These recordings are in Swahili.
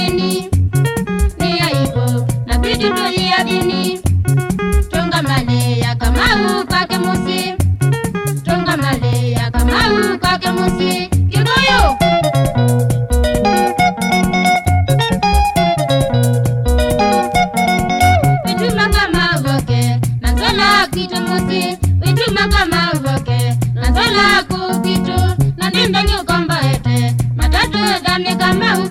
wageni ni ya hivyo na bidi tuliadhini. Tonga male ya Kamau kwake Musi, tonga male ya Kamau kwake Musi. Kama voke na nzola kitu Musi. Kama voke na kukitu na ete matatu dami Kamau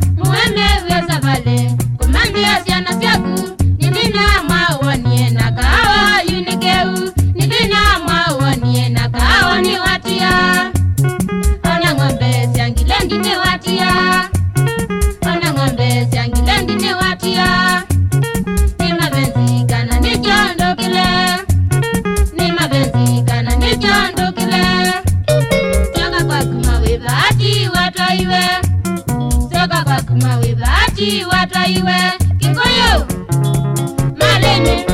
wibahati wataiwe soka kwa kuma wibahati wataiwe kingoyo maleni